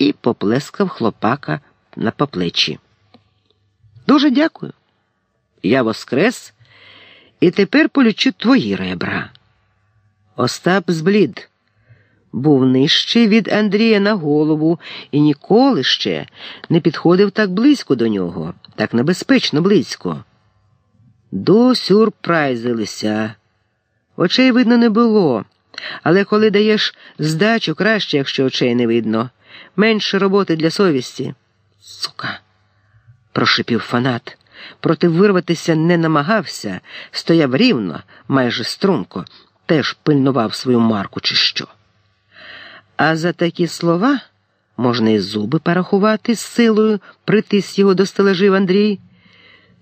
і поплескав хлопака на поплечі. Дуже дякую. Я воскрес і тепер полічу твої ребра. Остап зблід. Був нижчий від Андрія на голову і ніколи ще не підходив так близько до нього, так небезпечно близько. Досюрпрайзилися. Очей видно не було, але коли даєш здачу, краще, якщо очей не видно. Менше роботи для совісті. Сука, прошипів фанат. Проти вирватися не намагався, стояв рівно, майже струнко, теж пильнував свою марку, чи що. А за такі слова можна і зуби порахувати з силою, притис його до стележів Андрій.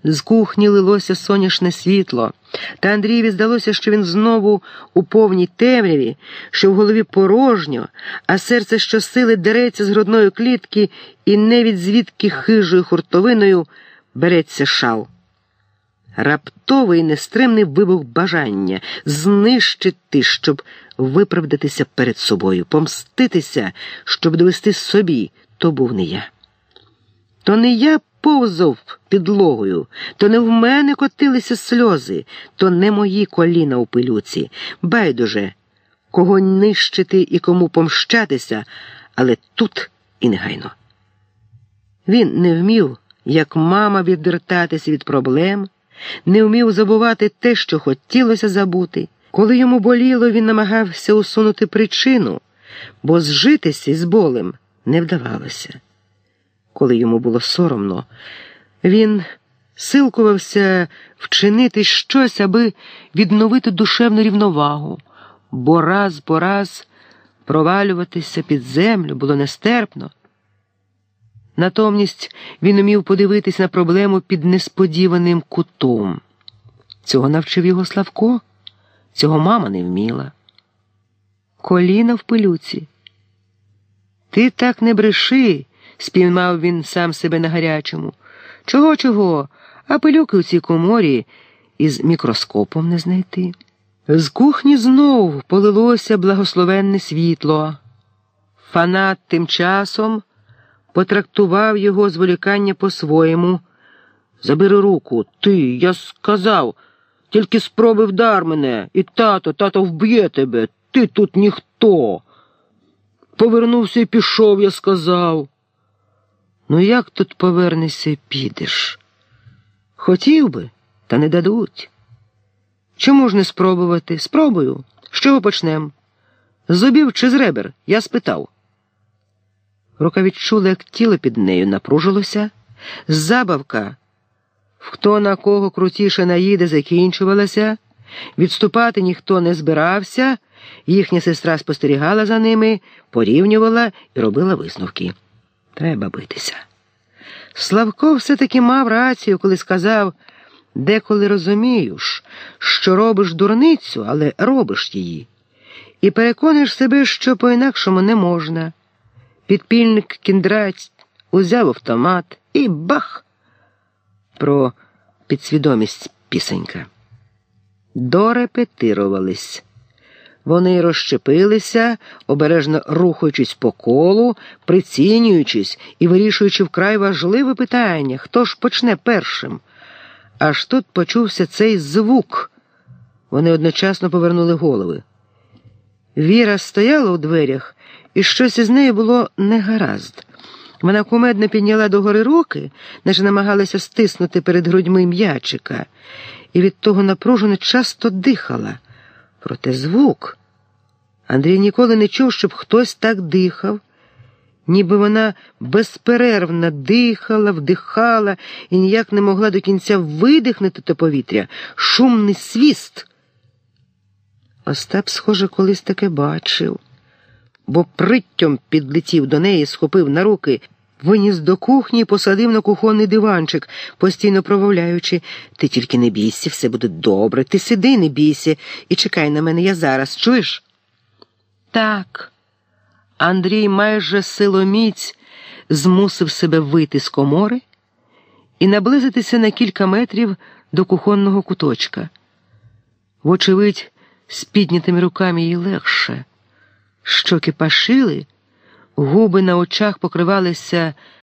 З кухні лилося соняшне світло, та Андрієві здалося, що він знову у повній темряві, що в голові порожньо, а серце щосили дереться з грудної клітки, і не від звідки хижою хуртовиною береться шал. Раптовий нестримний вибух бажання знищити, щоб виправдатися перед собою, помститися, щоб довести собі, то був не я. То не я повзав підлогою, то не в мене котилися сльози, то не мої коліна у пилюці. Байдуже, кого нищити і кому помщатися, але тут і негайно. Він не вмів, як мама, відвертатися від проблем, не вмів забувати те, що хотілося забути. Коли йому боліло, він намагався усунути причину, бо зжитися з болем не вдавалося коли йому було соромно, він силкувався вчинити щось, аби відновити душевну рівновагу, бо раз по раз провалюватися під землю було нестерпно. Натомність він умів подивитись на проблему під несподіваним кутом. Цього навчив його Славко, цього мама не вміла. Коліна в пилюці. Ти так не бреши спіймав він сам себе на гарячому. Чого, чого, а пилюки у цій коморі із мікроскопом не знайти. З кухні знов полилося благословенне світло. Фанат тим часом потрактував його зволікання по-своєму. Забери руку, ти, я сказав, тільки спроби вдар мене, і тато, тато вб'є тебе, ти тут ніхто. Повернувся і пішов, я сказав. Ну, як тут повернешся і підеш? Хотів би, та не дадуть. Чому ж не спробувати? Спробую. З чого почнем? З зубів чи з ребер? Я спитав. Рука відчула, як тіло під нею напружилося. Забавка, хто на кого крутіше наїде, закінчувалася, відступати ніхто не збирався, їхня сестра спостерігала за ними, порівнювала і робила висновки. Треба битися. Славко все-таки мав рацію, коли сказав, деколи розумієш, що робиш дурницю, але робиш її, і переконуєш себе, що по-інакшому не можна. Підпільник кіндраць узяв автомат і бах! Про підсвідомість пісенька. Дорепетирувались. Вони розщепилися, обережно рухаючись по колу, прицінюючись і вирішуючи вкрай важливе питання, хто ж почне першим. Аж тут почувся цей звук. Вони одночасно повернули голови. Віра стояла у дверях, і щось із нею було негаразд. Вона кумедно підняла догори руки, наче намагалася стиснути перед грудьми м'ячика, і від того напружено часто дихала. Проте звук. Андрій ніколи не чув, щоб хтось так дихав, ніби вона безперервно дихала, вдихала і ніяк не могла до кінця видихнути те повітря, шумний свіст. Остап, схоже, колись таке бачив, бо приттям підлетів до неї, схопив на руки. Виніс до кухні і посадив на кухонний диванчик, постійно промовляючи ти тільки не бійся, все буде добре, ти сиди, не бійся, і чекай на мене, я зараз, чуєш? Так. Андрій майже силоміць змусив себе вийти з комори і наблизитися на кілька метрів до кухонного куточка. Вочевидь, з піднятими руками їй легше, щоки пашили. Губи на очах покривалися